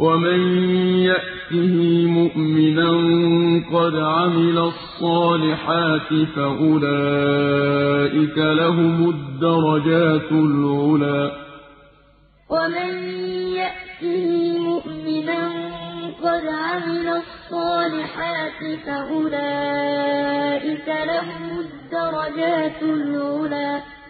وَمَن يَأْتِهِ مُؤْمِنًا قَدْ عَمِلَ الصَّالِحَاتِ فَأُولَٰئِكَ لَهُمُ الدَّرَجَاتُ العلا وَمَن يَأْتِهِ مُؤْمِنًا قَدْ عَمِلَ الصَّالِحَاتِ فَأُولَٰئِكَ لَهُمُ الدَّرَجَاتُ العلا